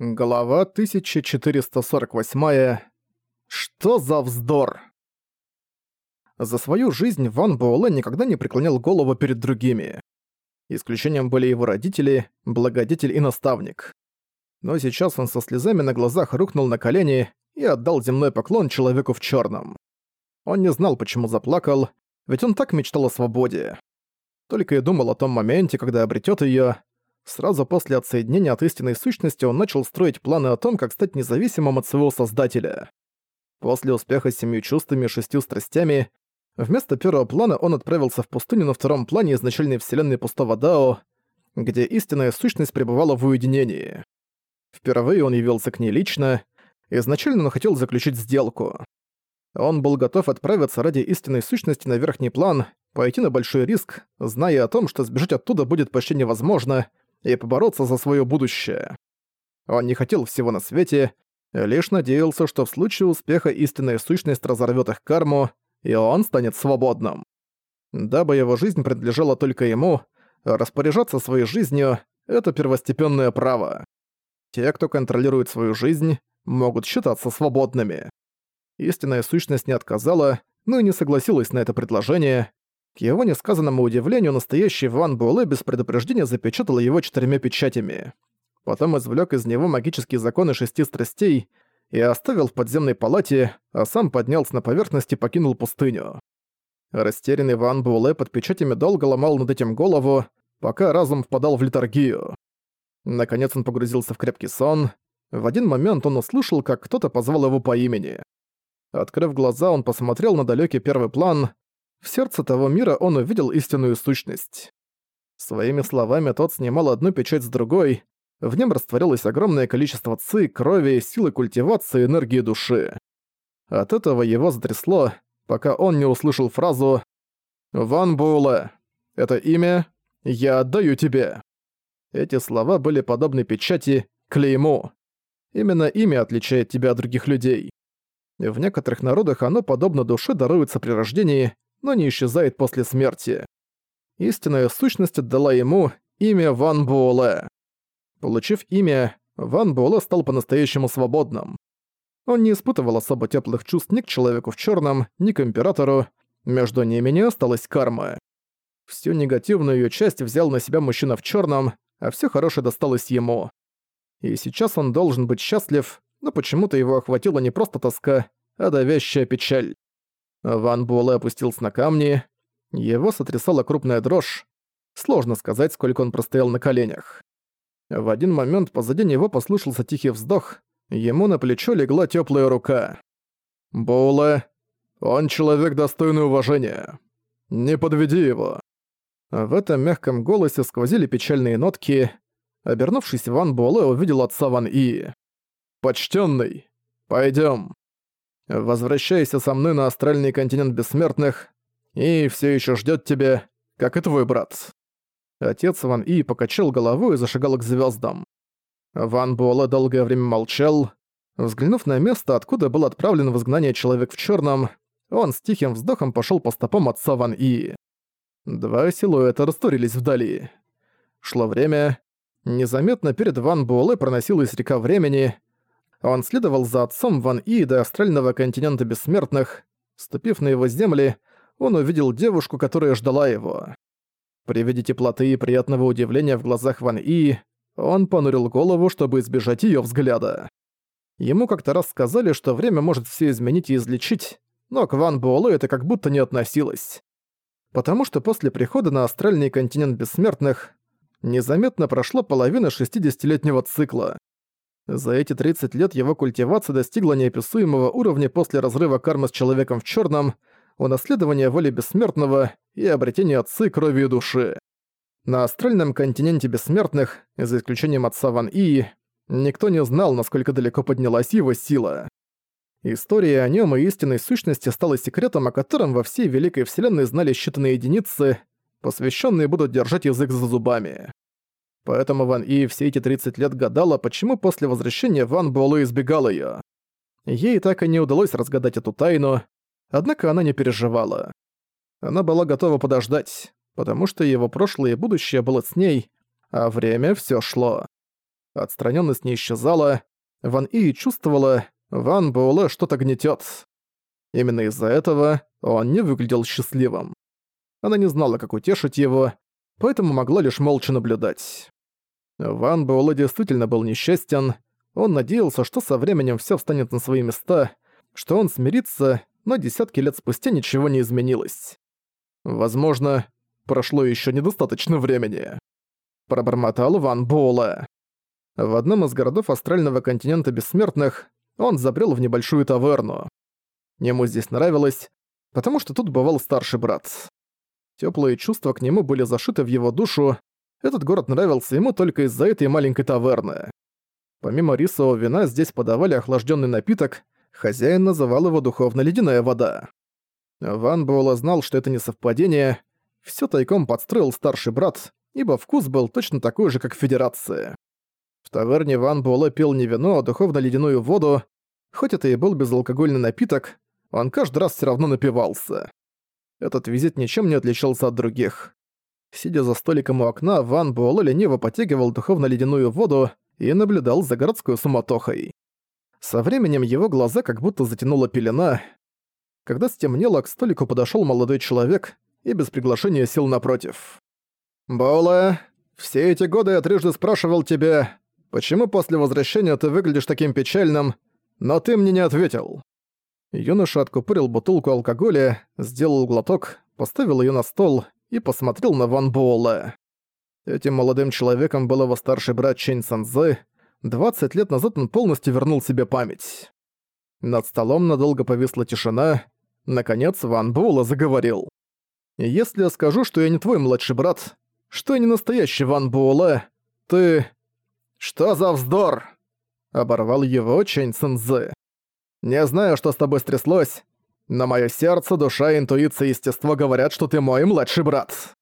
Глава 1448. Что за вздор? За свою жизнь Ван Буэлэ никогда не преклонял голову перед другими. Исключением были его родители, благодетель и наставник. Но сейчас он со слезами на глазах рухнул на колени и отдал земной поклон человеку в черном. Он не знал, почему заплакал, ведь он так мечтал о свободе. Только и думал о том моменте, когда обретет ее, Сразу после отсоединения от истинной сущности он начал строить планы о том, как стать независимым от своего создателя. После успеха с семью чувствами и шестью страстями, вместо первого плана он отправился в пустыню на втором плане изначальной вселенной пустого Дао, где истинная сущность пребывала в уединении. Впервые он явился к ней лично, изначально он хотел заключить сделку. Он был готов отправиться ради истинной сущности на верхний план, пойти на большой риск, зная о том, что сбежать оттуда будет почти невозможно — и побороться за свое будущее. Он не хотел всего на свете, лишь надеялся, что в случае успеха истинная сущность разорвет их карму, и он станет свободным. Дабы его жизнь принадлежала только ему, распоряжаться своей жизнью — это первостепенное право. Те, кто контролирует свою жизнь, могут считаться свободными. Истинная сущность не отказала, но и не согласилась на это предложение, к его несказанному удивлению, настоящий Ван Буэлэ без предупреждения запечатал его четырьмя печатями. Потом извлек из него магические законы шести страстей и оставил в подземной палате, а сам поднялся на поверхность и покинул пустыню. Растерянный Ван Буэлэ под печатями долго ломал над этим голову, пока разум впадал в литургию. Наконец он погрузился в крепкий сон. В один момент он услышал, как кто-то позвал его по имени. Открыв глаза, он посмотрел на далекий первый план, в сердце того мира он увидел истинную сущность. Своими словами тот снимал одну печать с другой, в нем растворилось огромное количество ци, крови, силы культивации энергии души. От этого его затрясло, пока он не услышал фразу «Ван Буэлэ, это имя я отдаю тебе». Эти слова были подобны печати «клейму». Именно имя отличает тебя от других людей. В некоторых народах оно, подобно душе, даруется при рождении, но не исчезает после смерти. Истинная сущность отдала ему имя Ван Буэлэ. Получив имя, Ван Буэлэ стал по-настоящему свободным. Он не испытывал особо теплых чувств ни к человеку в черном, ни к императору, между ними не осталось кармы. Всю негативную ее часть взял на себя мужчина в черном, а все хорошее досталось ему. И сейчас он должен быть счастлив, но почему-то его охватила не просто тоска, а давящая печаль. Ван Буэлэ опустился на камни. Его сотрясала крупная дрожь. Сложно сказать, сколько он простоял на коленях. В один момент позади него послышался тихий вздох. Ему на плечо легла теплая рука. «Буэлэ, он человек достойный уважения. Не подведи его». В этом мягком голосе сквозили печальные нотки. Обернувшись, Ван Буэлэ увидел отца Ван И. «Почтенный, пойдем. Возвращайся со мной на астральный континент бессмертных, и все еще ждет тебя, как и твой брат». Отец Ван И покачал головой и зашагал к звездам. Ван Буэлэ долгое время молчал. Взглянув на место, откуда был отправлен в изгнание человек в черном, он с тихим вздохом пошел по стопам отца Ван И. Два силуэта растворились вдали. Шло время. Незаметно перед Ван Буэлэ проносилась река времени, он следовал за отцом Ван И до астрального континента бессмертных. Ступив на его земли, он увидел девушку, которая ждала его. При виде теплоты и приятного удивления в глазах Ван И, он понурил голову, чтобы избежать её взгляда. Ему как-то раз сказали, что время может все изменить и излечить, но к Ван Буэллу это как будто не относилось. Потому что после прихода на астральный континент бессмертных незаметно прошла половина 60-летнего цикла. За эти 30 лет его культивация достигла неописуемого уровня после разрыва кармы с человеком в черном, унаследования воли бессмертного и обретения отцы крови и души. На астральном континенте бессмертных, за исключением отца Ван И, никто не знал, насколько далеко поднялась его сила. История о нем и истинной сущности стала секретом, о котором во всей Великой Вселенной знали считанные единицы, посвященные будут держать язык за зубами. Поэтому Ван И все эти 30 лет гадала, почему после возвращения Ван Буэлэ избегал её. Ей так и не удалось разгадать эту тайну, однако она не переживала. Она была готова подождать, потому что его прошлое и будущее было с ней, а время всё шло. Отстраненность не исчезала. Ван И чувствовала, Ван Буэлэ что-то гнетет. Именно из-за этого он не выглядел счастливым. Она не знала, как утешить его, поэтому могла лишь молча наблюдать. Ван Буэлэ действительно был несчастен. Он надеялся, что со временем все встанет на свои места, что он смирится, но десятки лет спустя ничего не изменилось. Возможно, прошло еще недостаточно времени. Пробормотал Ван Буэлэ. В одном из городов астрального континента бессмертных он забрел в небольшую таверну. Ему здесь нравилось, потому что тут бывал старший брат. Теплые чувства к нему были зашиты в его душу, этот город нравился ему только из-за этой маленькой таверны. Помимо рисового вина здесь подавали охлажденный напиток, хозяин называл его духовно-ледяная вода. Ван Буэлла знал, что это не совпадение, все тайком подстроил старший брат, ибо вкус был точно такой же, как в Федерации. В таверне Ван Буэлэ пил не вино, а духовно-ледяную воду. Хоть это и был безалкогольный напиток, он каждый раз все равно напивался. Этот визит ничем не отличался от других. Сидя за столиком у окна, Ван Буэлэ лениво потягивал духовно-ледяную воду и наблюдал за городской суматохой. Со временем его глаза как будто затянула пелена. Когда стемнело, к столику подошёл молодой человек и без приглашения сел напротив. «Буэлэ, все эти годы я трижды спрашивал тебя, почему после возвращения ты выглядишь таким печальным, но ты мне не ответил». Юноша откупорил бутылку алкоголя, сделал глоток, поставил её на стол и посмотрел на Ван Буэлэ. Этим молодым человеком был его старший брат Чэнь Санзы. 20 лет назад он полностью вернул себе память. Над столом надолго повисла тишина. Наконец Ван Буэлэ заговорил. «Если я скажу, что я не твой младший брат, что я не настоящий Ван Буэлэ, ты... Что за вздор?» Оборвал его Чэнь Цинзы. «Не знаю, что с тобой стряслось, но моё сердце, душа, интуиция естество говорят, что ты мой младший брат».